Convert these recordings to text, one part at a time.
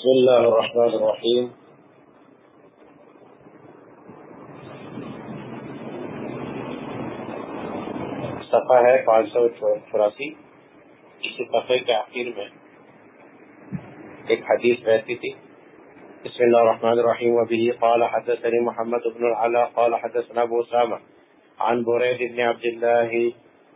بسم الله الرحمن الرحيم. صفحہ ہے پانچ سو چوراسی. اسی صفحے کے آخر میں ایک حدیث رہتی تھی. بسم الله الرحمن الرحيم. وبه قال حدثني محمد بن العلاء. قال حدثنا ابو اسامه عن بريد بن عبد الله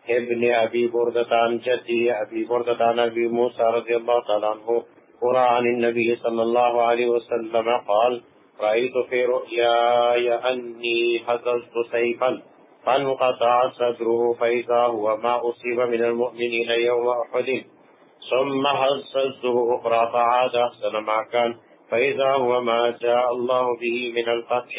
ابن ابي بردة عن جدي ابي بردة عن ابي موسى رضي الله تعالى عنه قرى عن النبي صلى الله عليه وسلم قال رأيت في رؤياي أني هزلت سيفا فانقطع صدره فإذا هو ما أصيب من المؤمنين يوم أحد. ثم هزلته أخرى فعاد أحسن ما كان فإذا هو ما جاء الله به من الفتح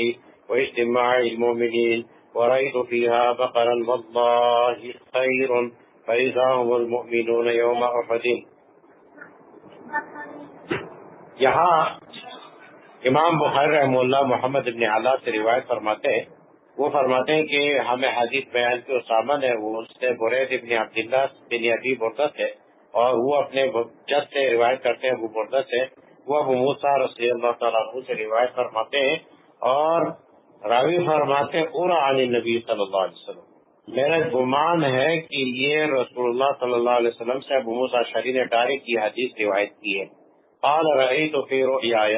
واجتماع المؤمنين ورأيت فيها بقرا والله خير فإذا هم المؤمنون يوم أحد. یہاں امام بخار رحم اللہ محمد ابن اعلیٰ سے روایت فرماتے ہیں۔ وہ فرماتے ہیں کہ ہمیں حدیث بیان کے اسامن ہے، وہ اس سے برید ابن عبداللہ بن ابی بردت ہے اور وہ اپنے جد سے روایت کرتے ہیں، ابو بردت سے۔ وہ ابو موسا رضی اللہ تعالیٰ عنہ سے روایت فرماتے ہیں اور راوی فرماتے ہیں اور علی نبی صلی اللہ علیہ وسلم۔ میرا گمان ہے کہ یہ رسول اللہ صلی اللہ علیہ وسلم سے ابو موسا شری نے ڈائریکٹ کی حدیث روایت کی ہے۔ قال، رأيت في رؤياي.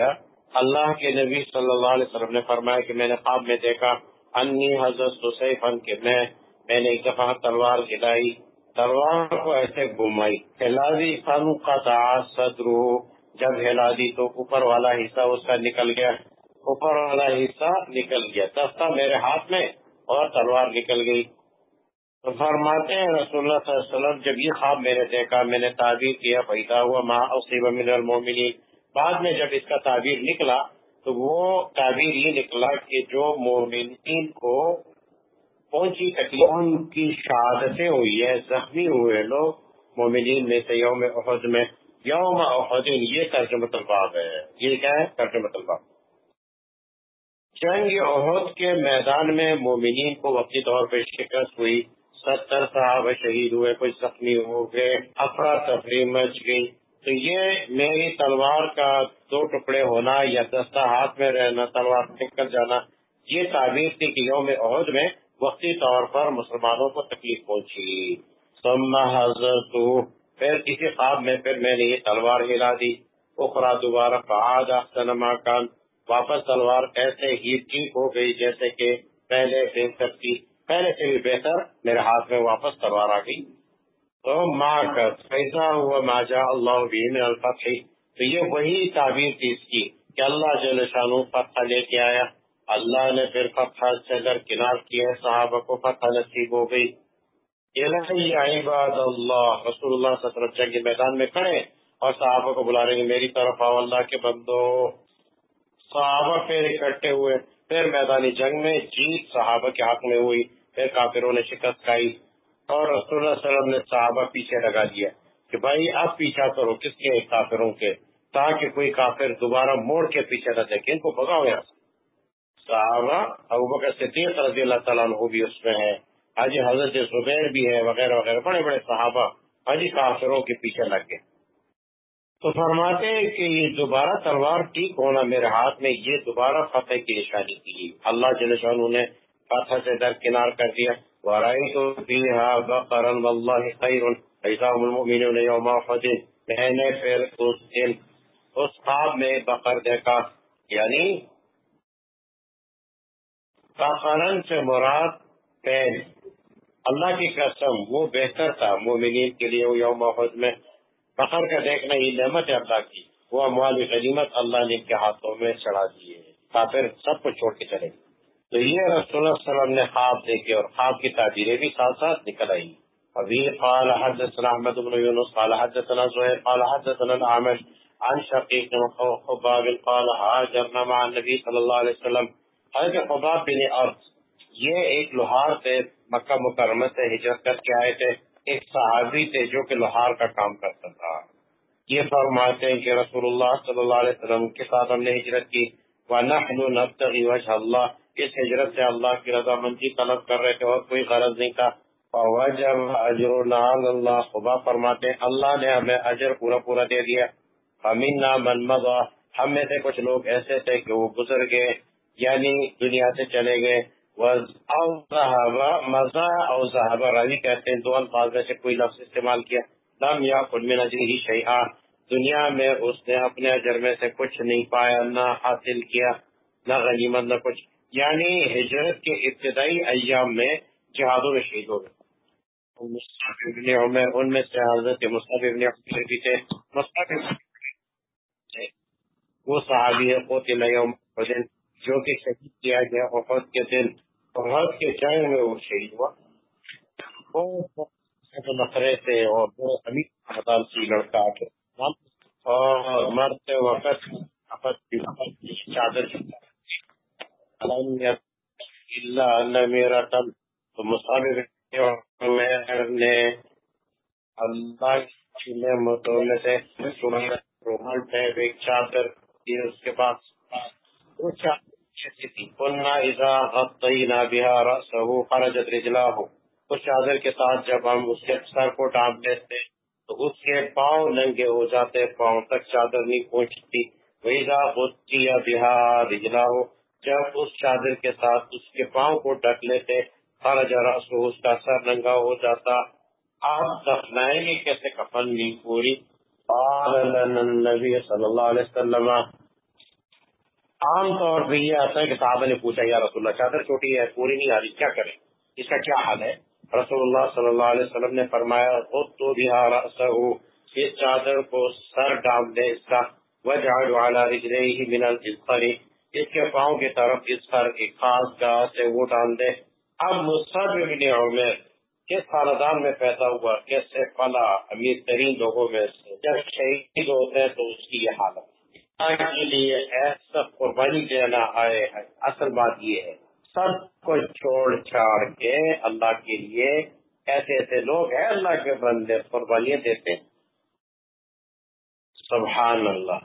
اللہ کے نبی صلی اللہ علیہ وسلم نے فرمایا کہ میں نے خواب میں دیکھا، انی حضرت سیفا کہ میں میں نے ایک دفعہ تلوار ہلائی تلوار کو ایسے گھمائی ہلادی فن قطع صدرو، جب ہلا دی تو اوپر والا حصہ اس کا نکل گیا، اوپر والا حصہ نکل گیا دستہ میرے ہاتھ میں اور تلوار نکل گئی۔ تو فرماتے ہیں رسول اللہ صلی اللہ علیہ وسلم، جب یہ خواب میں نے دیکھا، میں نے تعبیر کیا پیدا ہوا ماں اصیب من المومنین بعد میں جب اس کا تعبیر نکلا، تو وہ تعبیر یہ نکلا کہ جو مومنین کو پہنچی تکلیف کی شہادتیں ہوئی ہے زخمی ہوئے لوگ مومنین میں سے یوم احد میں، یوم احد، یہ ترجمہ الباب ہے۔ یہ کیا ہے؟ ترجمہ الباب۔ جنگ احد کے میدان میں مومنین کو وقتی طور پہ شکست ہوئی۔ ستر صاحب شہید ہوئے کچھ زخمی ہو گئے افراتفری مچ گئی۔ تو یہ میری تلوار کا دو ٹکڑے ہونا یا دستہ ہاتھ میں رہنا، تلوار نکل جانا، یہ تعبیر تھی کہ یوم عہد میں وقتی طور پر مسلمانوں کو تکلیف پہنچی۔ سما حضرت پھر کسی خواب میں پھر میں نے یہ تلوار ہلا دی۔ اخرا دوبارہ فعاد احسن ما کان۔ واپس تلوار ایسے ہی ٹھیک ہو گئی جیسے کہ پہلے بہتر تھی پہلے سے بھی بہتر میرے ہاتھ میں واپس تلوار آ گئی۔ تو ماں کا پیسہ ہوا ماجا اللہ بھی الفتح۔ تو یہ وہی تعبیر تھی اس کی کہ اللہ جل شانو فتح لے کے آیا۔ اللہ نے پھر فتح سے درکنار کیا، صحابہ کو فتح نصیب ہو گئی۔ عباد اللہ، رسول اللہ صلی اللہ علیہ وسلم میدان میں کھڑے اور صحابہ کو بلا رہے ہیں، میری طرف آؤ، اللہ کے بندو۔ صحابہ پھر اکٹھے ہوئے۔ پھر میدانی جنگ میں جیت صحابہ کے حق میں ہوئی، پھر کافروں نے شکست کھائی اور رسول اللہ علیہ وسلم نے صحابہ پیچھے لگا دیا کہ بھائی اب پیچھا کرو کس کے کافروں کے، تاکہ کوئی کافر دوبارہ موڑ کے پیچھے نہ دیکھے، ان کو بگاؤ یہاں صحابہ ابو بکر صدیق رضی اللہ تعالیٰ عنہ بھی اس میں ہے حاجی حضرت زبیر بھی ہے وغیرہ وغیرہ، بڑے بڑے صحابہ، حاجی کافروں کے پیچھے لگ گئے۔ تو فرماتے ہیں کہ یہ دوبارہ تلوار ٹھیک ہونا میرے ہاتھ میں، یہ دوبارہ فتح کی نشانی کی اللہ جل شاہ نے فتح سے درکنار کر دیا۔ وَرَأَيْتُ فِيهَا بَقَرًا وَاللَّهِ خَيْرٌ۔ الْمُؤْمِنُونَ يَوْمَ أُحُدٍ، میں نے پھر اس دن اس خواب میں بقر دیکھا۔ یعنی بقرن سے مراد پین۔ اللہ کی قسم، وہ بہتر تھا مومنین کے لیے یوم احد میں۔ بقر کا دیکھنا یہ نعمت ہے اللہ کی۔ وہ اموال غنیمت اللہ نے ان کے ہاتھوں میں چڑھا دیے کافر سب کو چھوڑ کے چلے تو یہ رسول اللہ علیہ وسلم نے خواب دیکھے اور خواب کی تعبیریں بھی ساتھ ساتھ نکل آئی ابھی قال حدثنا احمد بن يونس قال حدثنا زهير قال حدثنا العامش عن شقيق خباب قال هاجرنا مع النبي صلى الله عليه وسلم۔ حضرت خباب بن ارض یہ ایک لوہار تھے مکہ مکرمہ سے ہجرت کر کے آئے تھے۔ ایک صحابی تھے جو کہ لوہار کا کام کرتا تھا۔ یہ فرماتے ہیں کہ رسول اللہ صلی اللہ علیہ وسلم کے ساتھ ہم نے ہجرت کی۔ وَنَحْنُ نَبْتَغِي وَجْهَ اللَّهِ۔ اس ہجرت سے اللہ کی رضا مندی طلب کر رہے تھے اور کوئی غرض نہیں تھا۔ وجب اجر اللہ خبا فرماتے اللہ نے ہمیں اجر پورا پورا دے دیا۔ امین من مضا ہم میں سے کچھ لوگ ایسے تھے کہ وہ گزر گئے یعنی دنیا سے چلے گئے۔ مزہ اور صحابہ راوی کہتے ہیں دو الفاظ میں سے کوئی لفظ استعمال کیا. لم یا خود میں ہی شہا دنیا میں اس نے اپنے اجر میں سے کچھ نہیں پایا، نہ حاصل کیا، نہ غنیمت، نہ کچھ. یعنی ہجرت کے ابتدائی ایام میں جہادوں میں شہید ہو گئے. ابن عمر، ان میں سے حضرت مصطف ابن عمر بھی تھے. مصطف وہ صحابی ہے قوتل یوم جو کہ شہید کیا گیا وفد کے دن. وفد کے جنگ میں وہ شہید ہوا۔ نخرے سے اور وہ امیر ہسپتال سی لڑکا کے اور مرتے وقت چادر اللہ میرا تن تو مصابر نے اللہ کی نعمتوں میں سے رومال ٹیب ایک چادر اس کے پاس وہ چادر تھی قلنا اذا غطینا بها رأسه خرجت رجلاه اس چادر کے ساتھ جب ہم اس کے سر کو ڈانپ دیتے تو اس کے پاؤں ننگے ہو جاتے، پاؤں تک چادر نہیں پہنچتی۔ ویزا غطی بها رجلاه جب اس چادر کے ساتھ اس کے پاؤں کو ڈک لیتے، خرج رأسه اس کا سر ننگا ہو جاتا۔ آپ دفنائیں گے کیسے کفن نہیں پوری؟ قال لنا صلی اللہ علیہ وسلم عام طور پہ یہ آتا ہے کہ صحابہ نے پوچھا، یا رسول اللہ، چادر چھوٹی ہے، پوری نہیں آ رہی، کیا کریں؟ اس کا کیا حال ہے؟ رسول اللہ صلی اللہ علیہ وسلم نے فرمایا، خود تو بھی ہاں، اس چادر کو سر ڈال دے، اس کا وجہ من اس کے پاؤں کی طرف اس پر ایک خاص گاہ سے وہ ڈال دے۔ اب مصعب ابن عمر، کس خاندان میں پیدا ہوا، کیسے پلا امیر ترین لوگوں میں سے جب شہید ہوتے ہیں تو اس کی یہ حالت کے لیے ایسا قربانی دینا آئے ہے۔ اصل بات یہ ہے، سب کو چھوڑ چھاڑ کے اللہ کے لیے ایسے ایسے لوگ ہیں، اللہ کے بندے قربانیاں دیتے ہیں۔ سبحان اللہ۔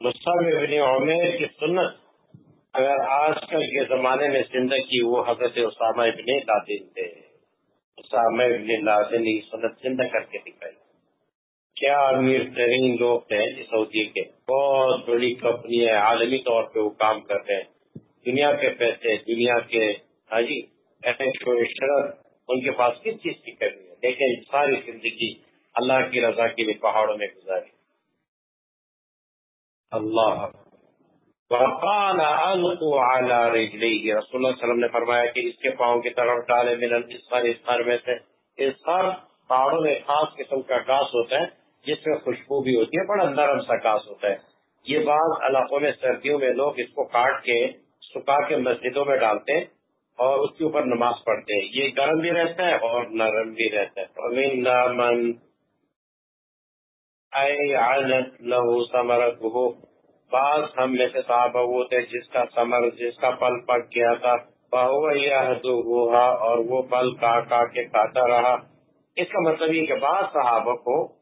مصعب ابن عمر کی سنت، اگر آج کل کے زمانے میں زندگی وہ حضرت اسامہ ابن لادن تھے۔ اسامہ ابن لادن کی سنت زندہ کر کے دکھائی۔ کیا امیر ترین لوگ تھے سعودی کے؟ بہت بڑی کمپنی ہے، عالمی طور پہ وہ کام کرتے ہیں۔ دنیا کے پیسے، دنیا کے حاجی شرط، ان کے پاس کس چیز کی کرنی ہے؟ لیکن ساری زندگی اللہ کی رضا کے لیے پہاڑوں میں گزاری۔ اللہ۔ وقال على رجليه رسول اللہ علیہ وسلم نے فرمایا کہ اس کے پاؤں کی طرف ڈالے من الاسفر اسفر میں سے۔ اسفر پہاڑوں میں خاص قسم کا گاس ہوتا ہے۔ جس میں خوشبو بھی ہوتی ہے، بڑا نرم سا گاس ہوتا ہے۔ یہ بعض علاقوں میں سردیوں میں لوگ اس کو کاٹ کے سکھا کے مسجدوں میں ڈالتے ہیں اور اس کے اوپر نماز پڑھتے ہیں۔ یہ گرم بھی رہتا ہے اور نرم بھی رہتا ہے۔ من لہو بعض ہم میں سے صحابہ وہ تھے جس کا سمر جس کا پل پک گیا تھا۔ اور وہ پل کاٹ کاٹ کے کھاتا رہا۔ اس کا مطلب یہ کہ بعض صحابہ کو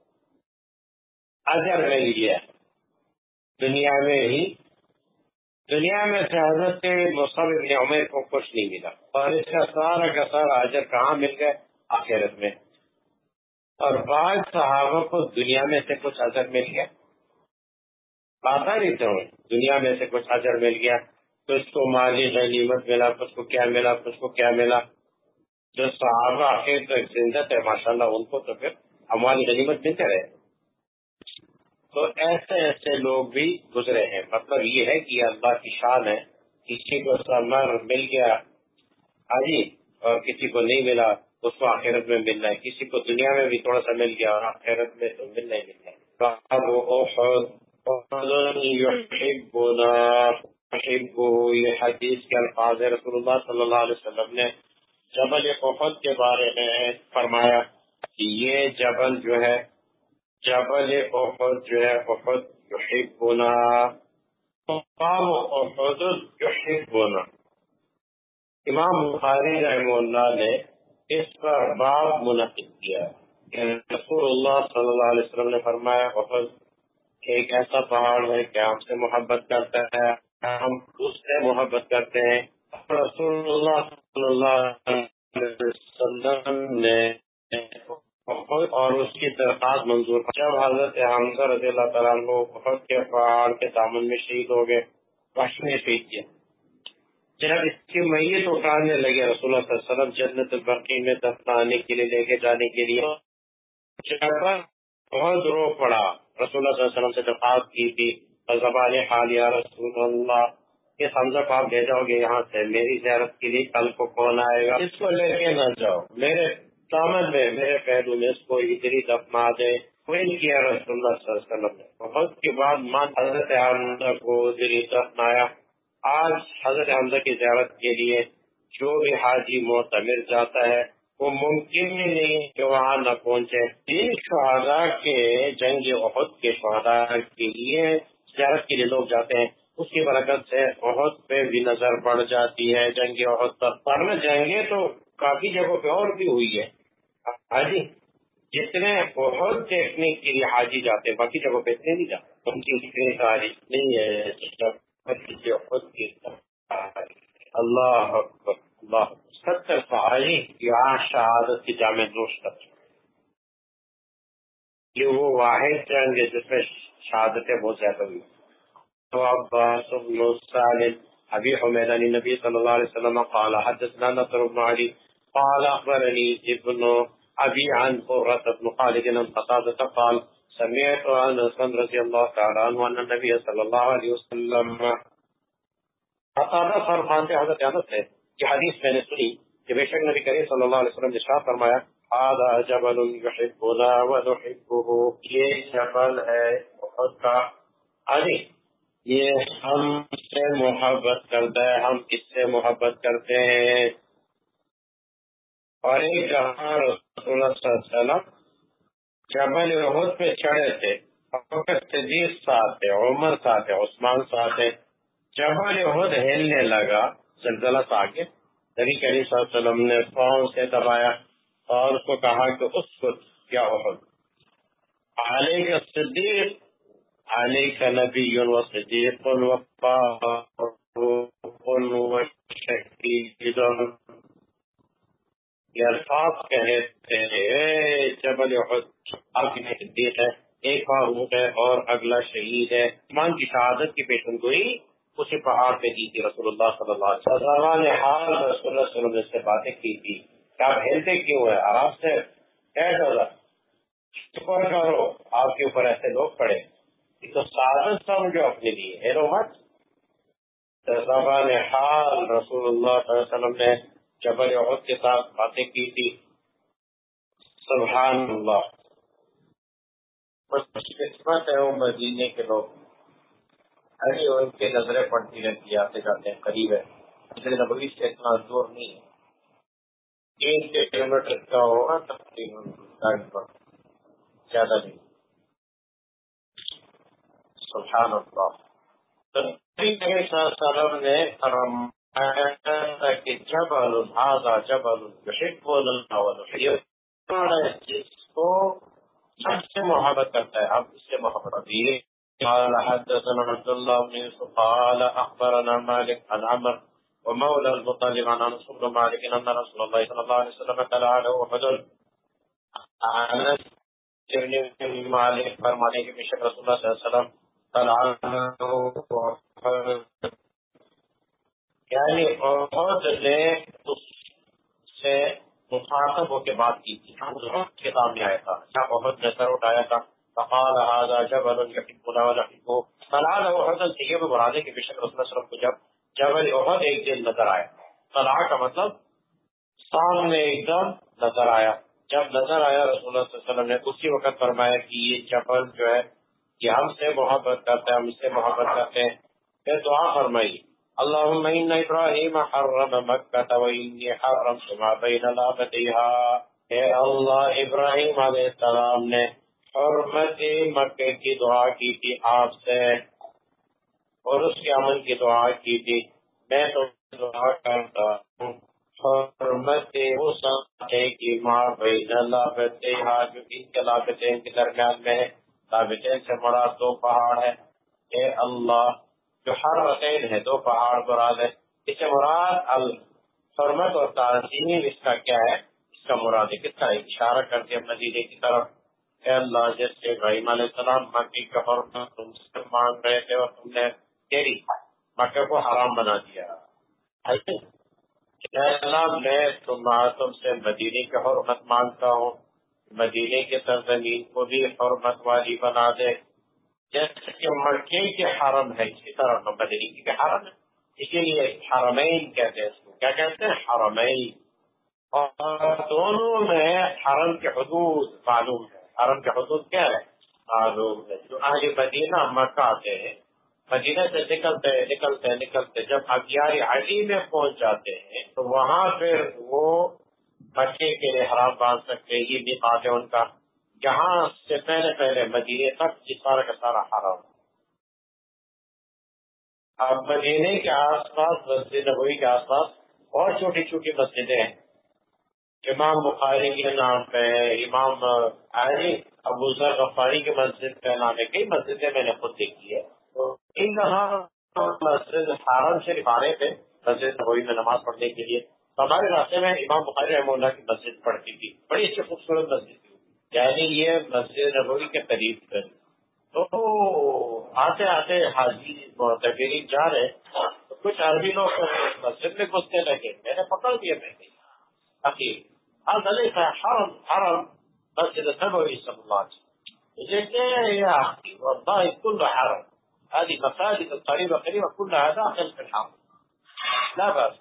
اجر مل گیا دنیا میں ہی دنیا میں سے حضرت مصحف ابن عمر کو کچھ نہیں ملا۔ اور اس کا سارا کا سارا اجر کہاں مل گئے آخرت میں۔ اور بعض صحابہ کو دنیا میں سے کچھ اجر مل گیا۔ باتا نہیں ہوں دنیا میں سے کچھ اجر مل گیا۔ کچھ کو مالی غنیمت ملا کچھ کو کیا ملا کچھ کو کیا ملا؟ جو صحابہ آخر زندہ تھے ماشاء اللہ ان کو تو پھر ہماری غنیمت ملتے رہے۔ تو ایسے ایسے لوگ بھی گزرے ہیں۔ مطلب یہ ہے کہ اللہ کی شان ہے۔ کسی کو سمر مل گیا حاجی اور کسی کو نہیں ملا، اس کو آخرت میں ملنا ہے۔ کسی کو دنیا میں بھی تھوڑا سا مل گیا اور آخرت میں تو ملنا ہی ملنا ہے۔ یہ حدیث کے الفاظ رسول اللہ صلی اللہ علیہ وسلم نے جبل احد کے بارے میں فرمایا کہ یہ جبل جو ہے جبل احد جو ہے، احد یحبنا۔ احد یحبنا۔ امام بخاری رحمہ اللہ نے اس پر باب منعقد کیا۔ یعنی رسول اللہ صلی اللہ علیہ وسلم نے فرمایا، احد ایک ایسا پہاڑ ہے کہ ہم سے محبت کرتا ہے، ہم اس سے محبت کرتے ہیں۔ رسول اللہ صلی اللہ علیہ وسلم نے اور اس کی درخواست منظور جب حضرت حمزہ رضی اللہ تعالیٰ بہت کے پہاڑ کے دامن میں شہید ہو گئے، وحش نے شہید کیا۔ جب اس کی میت اٹھانے لگے رسول اللہ صلی اللہ علیہ وسلم جنت البرقی میں دفنانے کے لیے، لے کے جانے کے لیے۔ بہت رو پڑا۔ رسول اللہ صلی اللہ علیہ وسلم سے درخواست کی تھی، زبان حال یا رسول اللہ کہ حمزہ کو آپ بھیجاؤ گے یہاں سے، میری زیارت کے لیے کل کو کون آئے گا؟ اس کو لے کے نہ جاؤ۔ میرے دامن میں میرے پہلو میں اس کو ادھری دفنا دے کوئی کیا رسول اللہ صلی اللہ علیہ وسلم نے۔ بہت کے بعد مان حضرت حمزہ کو ادھری دفنایا آج حضرت حمزہ کی زیارت کے لیے جو بھی حاجی معتمر جاتا ہے، وہ ممکن ہی نہیں کہ وہاں نہ پہنچے۔ تین شہدا کے جنگ عہد کے شہدا کے لیے زیارت کے لیے لوگ جاتے ہیں۔ اس کی برکت سے عہد پہ بھی نظر پڑ جاتی ہے جنگ عہد پر۔ پر جنگیں تو کافی جگہوں پہ اور بھی ہوئی ہے۔ حاجی جتنے عہد دیکھنے کے لیے حاجی جاتے ہیں، باقی جگہوں پہ اتنے نہیں جاتے ان کی اتنی تاریخ نہیں ہے اللہ اکبر، اللہ ستر صحابی یہاں شہادت کی جامع دوست یہ وہ واحد جنگ ہے جس میں شہادتیں بہت زیادہ ہوئی۔ تو عباس بن سالم ابي حميد عن النبي صلى الله عليه وسلم، قال حدثنا نصر بن علي قال اخبرني ابن ابي عن قرة بن خالد عن قتادة قال سمعت انس رضي الله تعالى عنه ان النبي صلى الله عليه وسلم قتادة فرمان سے حضرت انس ہے کہ حدیث میں نے سنی کہ بے شک نبی کریم صلی اللہ علیہ وسلم نے ارشاد فرمایا هذا جبل يحبنا ونحبه. یہ جبل ہے بہت کا علی یہ ہم سے محبت کرتا ہے، ہم کس سے محبت کرتے ہیں۔ اور ایک جہاں رسول اللہ صلی اللہ علیہ وسلم جبل عہد پہ چڑھے تھے صدیق ساتھ ہے عمر ساتھ ہے عثمان ساتھ ہے جبل عہد ہلنے لگا، زلزلہ سا کے نبی کریم صلی اللہ علیہ وسلم نے پاؤں سے دبایا اور اس کو کہا کہ اس کو کیا عہد علیہ صدیق علی کا عليك نبي وصديق وفاق وشهيد یہ الفاظ کہے تھے جبل احد صدیق ہے، ایک فاروق ہے اور اگلا شہید ہے۔ مان کی شہادت کی پیشن گوئی اسی پہاڑ پہ دی تھی رسول اللہ صلی اللہ علیہ وسلم۔ نے حال رسول اللہ صلی اللہ علیہ وسلم سے باتیں کی تھی۔ کہ آپ ہلتے کیوں ہے آرام سے؟ شکر کرو، آپ کے اوپر ایسے لوگ پڑے۔ تو سعادت سمجھو اپنے لیے، ہیرو مت۔ زبان حال رسول اللہ صلی اللہ علیہ وسلم نے جبل عہد کے ساتھ باتیں کی تھی، سبحان اللہ۔ قسمت ہے وہ مدینے کے لوگ۔ ارے ان کی نظریں پڑتی رہتی، آتے جاتے ہیں، قریب ہے اسے نبوی سے اتنا دور نہیں ہے۔ تین کلو میٹر کا ہوگا تقریباً زیادہ نہیں۔ سبحان اللہ۔ وسلم نے کہ جبل هذا جبل يحب الله جس کو سب سے محبت کرتا ہے۔ اب اس سے محبت ہے۔ قال حدثنا عبد الله بن يوسف، قال اخبرنا مالك عن عمر ومولى المطلب عن انس بن مالك ان رسول الله صلى الله عليه وسلم قال له وفضل انس بن مالك فرمانے کے بشک رسول اللہ صلی اللہ علیہ وسلم یعنی بہت نے اس سے مخاطب ہو کے بات کی تھی۔ ہاں، کے سامنے آیا تھا۔ کیا بہت نے سر اٹھایا تھا، فقال هذا جبل يحبنا ونحبه۔ فلعل احد سے یہ مراد ہے کہ بے شک رسول اللہ کو جب جبل احد ایک دن نظر آیا۔ طلع کا مطلب سامنے ایک دم نظر آیا۔ جب نظر آیا، رسول اللہ صلی اللہ علیہ وسلم نے اسی وقت فرمایا کہ یہ جبل جو ہے کہ ہم سے محبت کرتے ہیں ہم اس سے محبت کرتے ہیں۔ پھر دعا فرمائی۔ اللهم ان ابراهيم حرم مكه واني حرمت ما بين لابتيها اے اللہ، ابراہیم علیہ السلام نے حرمت مکہ کی دعا کی تھی آپ سے اور اس کے عمل کی دعا کی تھی۔ میں تو دعا کرتا ہوں، حرمت اس کی ماں بین لابتیہا جو ان کے لابتین کے درمیان میں ہے۔ ثابتین سے بڑا دو پہاڑ ہے۔ اے اللہ جو ہر رقین ہے دو پہاڑ مراد ہے اس سے مراد الحرمت اور تعظیم اس کا کیا ہے؟ اس کا مراد ہے کس کا اشارہ کر دیا مدینے کی طرف۔ اے اللہ جیسے ابراہیم علیہ السلام مکی کا حرمت تم سے مانگ رہے تھے اور تم نے تیری مکہ کو حرام بنا دیا۔ اے اللہ، میں تم تم سے مدینے کی حرمت مانگتا ہوں۔ مدینے کے سرزمین کو بھی حرمت والی بنا دے۔ جیسے کہ مکے کے حرم ہے، اسی طرح مدینے کے حرم ہے۔ اسی لیے حرمین کہتے ہیں اس کو۔ کیا کہتے ہیں؟ حرمین۔ اور دونوں میں حرم کے حدود معلوم ہے۔ حرم کے حدود کیا ہے؟ معلوم ہے۔ جو اہل مدینہ مکہ آتے ہیں، مدینہ سے نکلتے نکلتے نکلتے جب اگیار علی میں پہنچ جاتے ہیں، تو وہاں پھر وہ بچے کے لیے حرام باندھ سکتے یہ بھی بات ہے ان کا۔ جہاں سے پہلے پہلے مدینے تک یہ سارا کا سارا حرام اب مدینے کے آس پاس، مسجد نبوی کے آس پاس اور چھوٹی چھوٹی مسجدیں ہیں۔ امام بخاری کے نام پہ، امام علی، ابو ذر غفاری کی مسجد کا نام ہے کئی مسجدیں میں نے خود دیکھی ہے ان مسجد حرم سے آنے پہ، مسجد نبوی میں نماز پڑھنے کے لیے۔ ہمارے راستے میں امام بخاری رحمہ اللہ کی مسجد پڑھتی تھی۔ بڑی اچھی خوبصورت مسجد تھی۔ یعنی یہ مسجد نبوی کے قریب تو آتے آتے حاجی معتبرین جا رہے تو کچھ عربی لوگ مسجد میں گھسنے لگے میں نے پکڑ دیا میں نے حقیق حرم حرم، مسجد النبوي صلى الله عليه وسلم۔ يا أخي والله حرم۔ هذه مساجد قريبة كلها داخل في الحرم لا بأس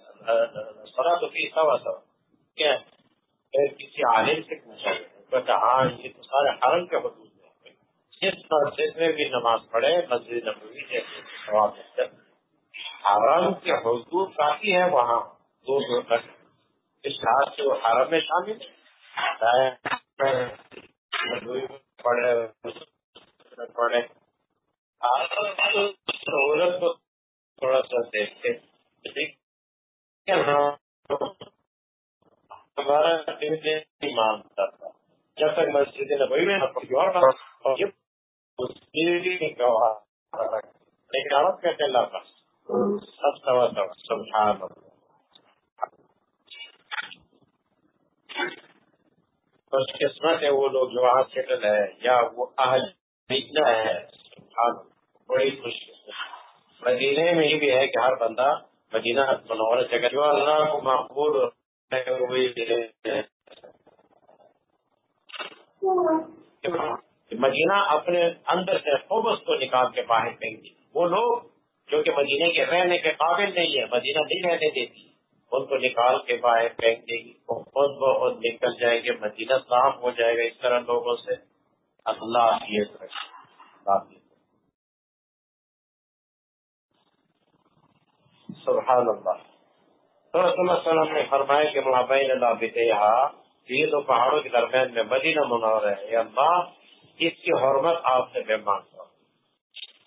الصلاة فيه سوا سوا۔ كان کسی عالم سے پوچھا گیا ہاں یہ تو سارے حرم کے حدود جس مسجد میں بھی نماز پڑھے مسجد نبوی جیسے حرم کے حدود کافی ہے وہاں دو دو تک۔ اس لحاظ سے وہ حرم میں شامل پڑھے پڑھے سہولت کو تھوڑا سا دیکھتے ہمارا نہیں مانتا تھا جب تک مسجد نبوی میں لیکن عرب کہتے اللہ کا سب سوا سب سبحان خوش قسمت ہے وہ لوگ جو وہاں سیٹل ہے یا وہ اہل ہے بڑی خوش مدینے میں یہ بھی ہے کہ ہر بندہ مدینہ منور جگہ جو اللہ کو مقبول مدینہ اپنے اندر سے خوبص کو نکال کے باہر پھینک دی وہ لوگ جو کہ مدینے کے رہنے کے قابل نہیں ہے مدینہ نہیں رہنے دیتی ان کو نکال کے باہر پھینک دے گی، وہ خود بخود نکل جائے گی مدینہ صاف ہو جائے گا اس طرح لوگوں سے۔ اللہ سبحان اللہ تو رسول اللہ۔ وسلم نے فرمایا کہ مابین اللہ بتیا یہ دو پہاڑوں کے درمیان میں مدینہ منور ہے۔ اللہ، اس کی حرمت آپ سے میں مانگتا ہوں۔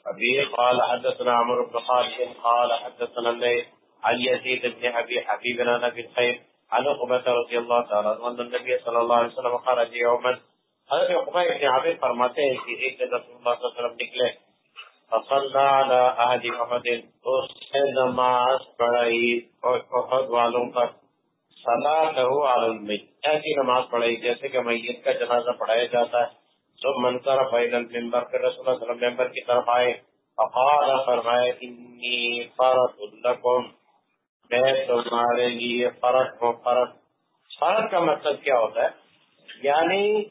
ابھی قال حدثنا عمر بن خالد، قال حدثنا عن يزيد بن ابي حبيب بن ابي الخير، عن عقبة رضي الله تعالى عنه ان النبي صلى الله عليه وسلم خرج يوما. حضرت عقبہ ابن عبید فرماتے ہیں کہ ایک دن رسول اللہ صلی اللہ علیہ وسلم نکلے، فصلى على اهل احد اس سے نماز پڑھائی اور احد والوں پر صلاة على المیت ایسی نماز پڑھائی جیسے کہ میت کا جنازہ پڑھایا جاتا ہے. سب منظر فیل المبر پھر رسول اللہ صلی اللہ علیہ وسلم ممبر کی طرف آئے، فقال فرمائے انی فرق لکم میں تمہارے لیے فرق ہوں فرق فرق کا مطلب کیا ہوتا ہے؟ یعنی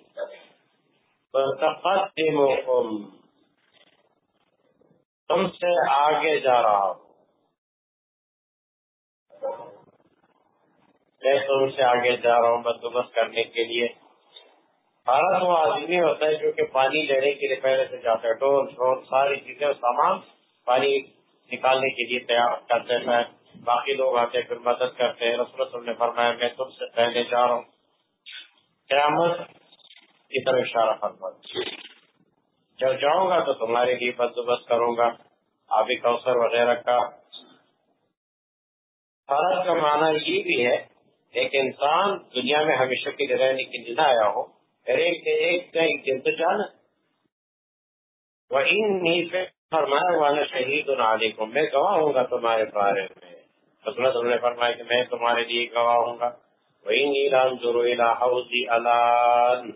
تم سے آگے جا رہا ہوں۔ میں تم سے آگے جا رہا ہوں بندوبست کرنے کے لیے۔ بھارت وہ آدمی ہوتا ہے جو کہ پانی لینے کے لیے پہلے سے جاتا ہے۔ ڈول شور ساری چیزیں سامان پانی نکالنے کے لیے تیار کرتے ہیں باقی لوگ آتے ہیں پھر مدد کرتے ہیں۔ رسول نے فرمایا، میں تم سے پہلے جا رہا ہوں۔ قیامت کی طرف اشارہ فرما جب جاؤں گا تو تمہارے لیے بندوبست کروں گا۔ آبی کوثر وغیرہ کا۔ بھارت کا معنی یہ بھی ہے، ایک انسان دنیا میں ہمیشہ کے لیے رہنے کے لیے نہ آیا ہو ایک ایک دن تو جانا وہ فرمایا والا شہید علیکم میں گواہ ہوں گا تمہارے بارے میں۔ حضرت نے فرمایا کہ میں تمہارے لیے گواہ ہوں گا۔ وَإِنِّي لَانْظُرُ إِلَىٰ حَوْضِ أَلَانِ۔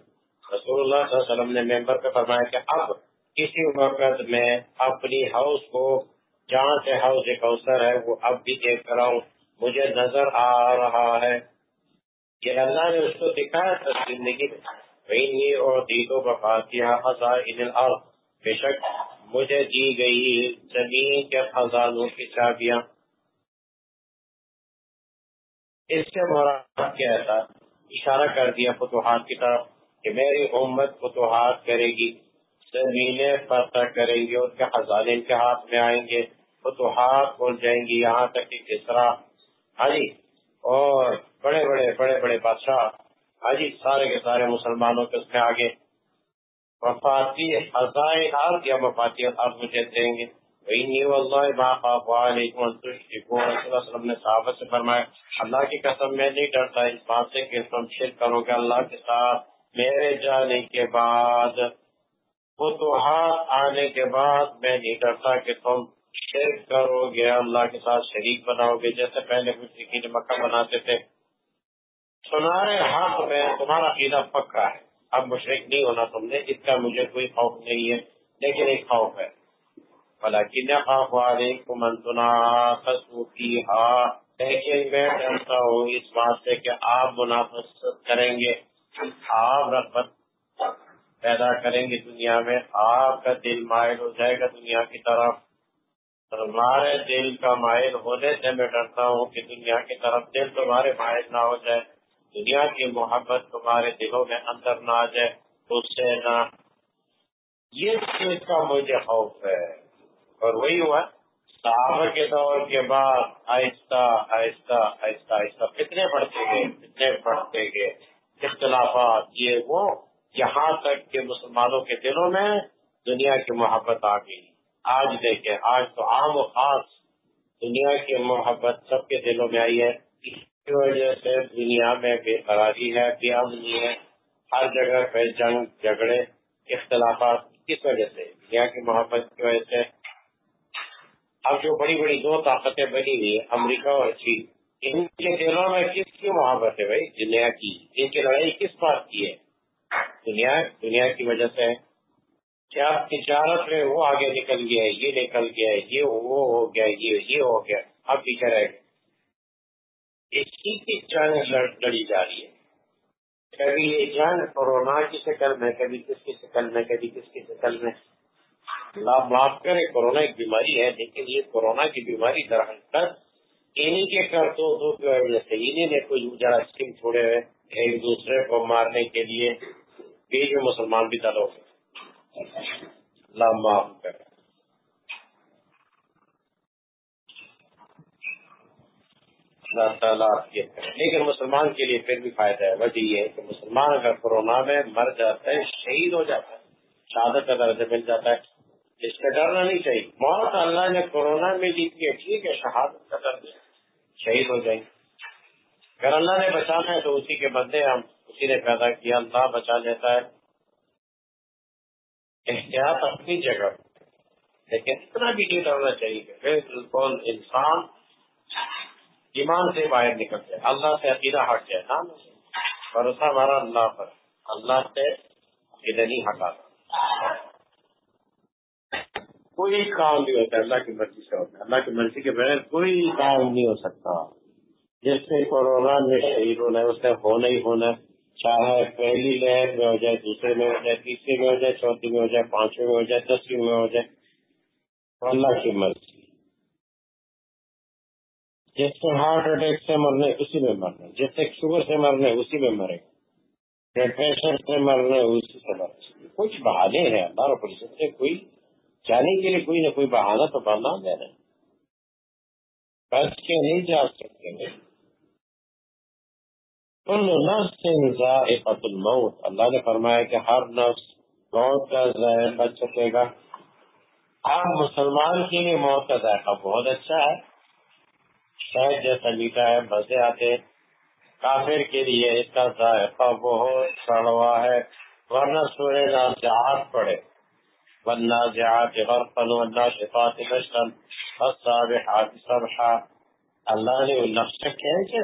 رسول اللہ صلی اللہ علیہ وسلم نے ممبر کا فرمایا کہ اب کسی وقت میں اپنی ہاؤس کو، جہاں سے ہاؤس کوثر ہے، وہ اب بھی دیکھ رہا ہوں مجھے نظر آ رہا ہے۔ کہ اللہ نے اس کو دکھایا تھا زندگی میں۔ اور دیدوں کا فاتحہ خزائن الارض بے شک مجھے دی گئی زمین کے خزانوں کی چابیاں۔ اس سے مراد کیا تھا؟ اشارہ کر دیا فتوحات کی طرف کہ میری امت فتوحات کرے گی، زمینیں فتح کریں گے اس کے خزانے ان کے ہاتھ میں آئیں گے۔ فتوحات کھول جائیں گی یہاں تک کہ کس طرح ہاں جی اور بڑے بڑے بڑے بڑے بادشاہ۔ ہاں جی سارے کے سارے مسلمانوں کے اس میں آگے۔ وفاتی خزائن یا وفاتی ارض مجھے دیں گے۔ وسلم نے صحابت سے فرمایا، اللہ کی قسم میں نہیں ڈرتا اس بات سے کہ تم شرک کرو گے، اللہ کے ساتھ میرے جانے کے بعد، فتوحات آنے کے بعد میں نہیں ڈرتا کہ تم شرک کرو گے، اللہ کے ساتھ شریک بناؤ گے، جیسے پہلے مشرقین مکہ بناتے تھے۔ سنارے ہاتھ میں تمہارا عیدہ پکا ہے۔ اب مشرق نہیں ہونا تم نے، اس کا مجھے کوئی خوف نہیں ہے، لیکن ایک خوف ہے۔ لیکن میں ڈرتا ہوں اس بات سے کہ آپ منافع کریں گے۔ آپ رغبت پیدا کریں گے دنیا میں۔ آپ کا دل مائل ہو جائے گا دنیا کی طرف۔ تمہارے دل کا مائل ہونے سے میں ڈرتا ہوں کہ دنیا کی طرف دل تمہارے مائل نہ ہو جائے۔ دنیا کی محبت تمہارے دلوں میں اندر نہ آ جائے۔ اس سے نہ۔ یہ چیز کا مجھے خوف ہے۔ اور وہی ہوا۔ صحابہ کے دور کے بعد آہستہ آہستہ آہستہ آہستہ کتنے بڑھتے گئے کتنے بڑھتے گئے۔ اختلافات، یہ وہ یہاں تک کہ مسلمانوں کے دلوں میں دنیا کی محبت آ گئی۔ آج دیکھیں، آج تو عام و خاص دنیا کی محبت سب کے دلوں میں آئی ہے۔ اس کی وجہ سے دنیا میں بے قراری ہے، بے امنی ہے۔ ہر جگہ پہ جنگ، جھگڑے، اختلافات کس وجہ سے دنیا کی محبت کی وجہ سے اب جو بڑی بڑی دو طاقتیں بنی ہوئی امریکہ اور چین، ان کے دلوں میں کس کی محبت ہے بھائی؟ دنیا کی۔ ان کی لڑائی کس بات کی ہے؟ دنیا دنیا کی وجہ سے۔ کیا تجارت میں وہ آگے نکل گیا ہے، یہ نکل گیا ہے، یہ وہ ہو گیا، یہ یہ ہو گیا۔ اب پیچھے رہ گئے اسی کی جنگ لڑی جا رہی ہے۔ کبھی یہ جنگ کورونا کی شکل میں، کبھی کس کی شکل میں، کبھی کس کی شکل میں۔ اللہ معاف کرے کورونا ایک بیماری ہے، لیکن یہ کورونا کی بیماری درحقیقت انہیں کے کرتوتوں کی وجہ سے انہیں نے کوئی ذرا چھوڑے ہوئے ایک دوسرے کو مارنے کے لیے بیچ میں مسلمان بھی دلو اللہ معاف کرے۔ اللہ تعالیٰ لیکن مسلمان کے لیے پھر بھی فائدہ ہے۔ وجہ یہ ہے کہ مسلمان اگر کورونا میں مر جاتا ہے، شہید ہو جاتا ہے، شہادت کا درجہ مل جاتا ہے۔ اس کا ڈرنا نہیں چاہیے۔ موت اللہ نے کورونا میں جیت کے ٹھیک ہے، شہادت کا درجہ شہید ہو جائیں۔ اگر اللہ نے بچانا ہے تو اسی کے بدلے ہم، اسی نے پیدا کیا، اللہ بچا لیتا ہے۔ احتیاط اپنی جگہ۔ لیکن اتنا بھی نہیں ڈرنا چاہیے بالکل انسان ایمان سے باہر نکل جائے۔ اللہ سے عقیدہ ہٹ جائے۔ نا بھروسہ ہمارا اللہ پر۔ اللہ سے عقیدہ نہیں ہٹاتا کوئی کام نہیں ہوتا، اللہ کی مرضی سے ہوتا ہے۔ اللہ کی مرضی کے بغیر کوئی کام نہیں ہو سکتا۔ جس سے کورونا میں شہید ہونا ہے، اس سے ہونا ہی ہونا چاہے پہلی لہر میں ہو جائے، دوسرے میں ہو جائے تیسرے میں ہو جائے، چوتھی میں ہو جائے، پانچویں میں ہو جائے، دسویں میں ہو جائے۔ اللہ کی مرضی۔ جس سے ہارٹ اٹیک سے مرنے، اسی میں مرنا جس سے شوگر سے مرنے، اسی میں مرے۔ بلڈ پریشر سے مرنے، اسی سے مرنے کچھ بہانے ہیں، اللہ رب العزت سے کوئی جانے کے لیے کوئی نہ کوئی بہانا تو بننا دے رہے بس کے نہیں جا سکتے نفس الموت۔ اللہ نے فرمایا کہ ہر نفس موت کا ذائقہ چکے گا۔ آپ مسلمان کے لیے موت کا ذائقہ بہت اچھا ہے۔ شاید جیسا میٹھا ہے مزے آتے کافر کے لیے اس کا ذائقہ بہت سڑوا ہے، ورنہ سورج آپ سے ہاتھ پڑے والنازعات غرقا والناشطات نشطا والصابحات صبحا اللہ نے وہ نقشہ کیا ہے کہ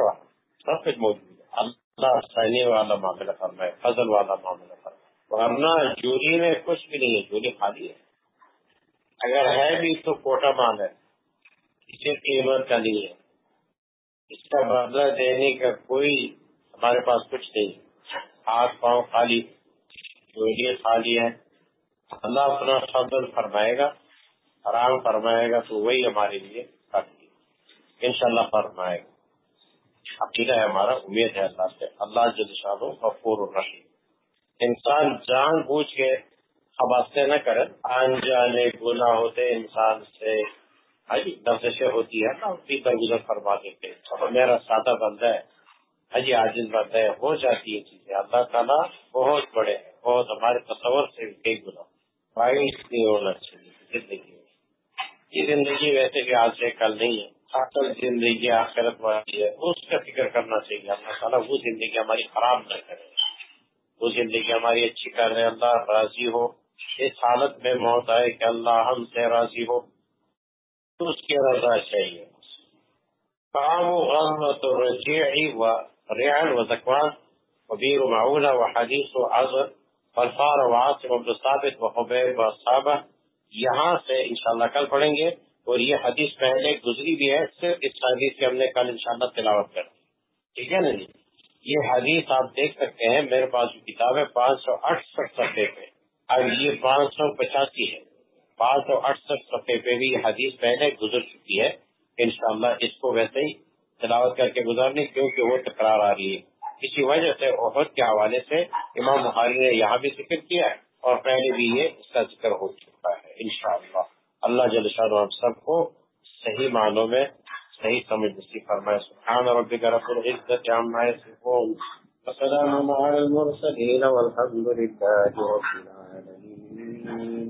سب کچھ موجود ہے۔ اللہ سہنے والا معاملہ فرمائے، فضل والا معاملہ فرمائے۔ ورنہ جوری میں کچھ بھی نہیں ہے جوری خالی ہے۔ اگر ہے بھی تو کوٹا مال ہے، کسی قیمت کا نہیں ہے۔ اس کا بدلہ دینے کا کوئی ہمارے پاس کچھ نہیں ہاتھ پاؤں خالی جوری خالی ہے۔ اللہ اپنا فضل فرمائے گا، آرام فرمائے گا، تو وہی ہمارے لیے ان شاء اللہ فرمائے گا۔ عقیدہ ہے ہمارا، امید ہے اللہ سے۔ اللہ جل شاہ غفور الرحیم۔ انسان جان بوجھ کے حواستے نہ کرے۔ انجانے گناہ ہوتے انسان سے۔ نفسیں ہوتی ہے نا درگزر فرما دیتے۔ میرا سادہ بندہ ہے۔ حجی عاجز بندہ ہے۔ ہو جاتی ہے چیزیں۔ اللہ تعالیٰ بہت بڑے ہیں، بہت ہمارے تصور سے بھی گنا باعث نہیں ہونا چاہیے، زندگی۔ میں یہ زندگی ویسے بھی آج سے کل نہیں ہے۔ اصل زندگی آخرت والی ہے۔ اس کا فکر کرنا چاہیے۔ اللہ تعالیٰ وہ زندگی ہماری خراب نہ کرے۔ وہ زندگی ہماری اچھی کر رہے اللہ راضی ہو۔ اس حالت میں موت آئے کہ اللہ ہم سے راضی ہو۔ تو اس کی رضا چاہیے۔ کام و غلط و رجیعی و ریعن و زکوان و بیر و معولہ و حدیث و عظر فالفار و عاصم و ثابت و حبیب و صحابہ یہاں سے انشاءاللہ کل پڑھیں گے اور یہ حدیث پہلے گزری بھی ہے، صرف اس حدیث سے ہم نے کل انشاءاللہ تلاوت کر ٹھیک ہے نا جی؟ یہ حدیث آپ دیکھ سکتے ہیں، میرے پاس جو کتاب ہے، پانچ سو اڑسٹھ صفحے پہ۔ اب یہ پانچ سو پچاسی ہے۔ پانچ سو اڑسٹھ صفحے پہ بھی یہ حدیث پہلے گزر چکی ہے۔ انشاءاللہ اس کو ویسے ہی تلاوت کر کے گزارنی، کیونکہ وہ تکرار آ رہی ہے۔ اسی وجہ سے عہد کے حوالے سے امام بخاری نے یہاں بھی ذکر کیا ہے اور پہلے بھی یہ اس کا ذکر ہو چکا ہے، انشاءاللہ۔ اللہ جل شاہ ہم سب کو صحیح معنوں میں صحیح سمجھ نصیب فرمائے۔ سبحان ربک رب العزت عما یصفون۔ وسلام علی المرسلین والحمد للہ رب العالمین۔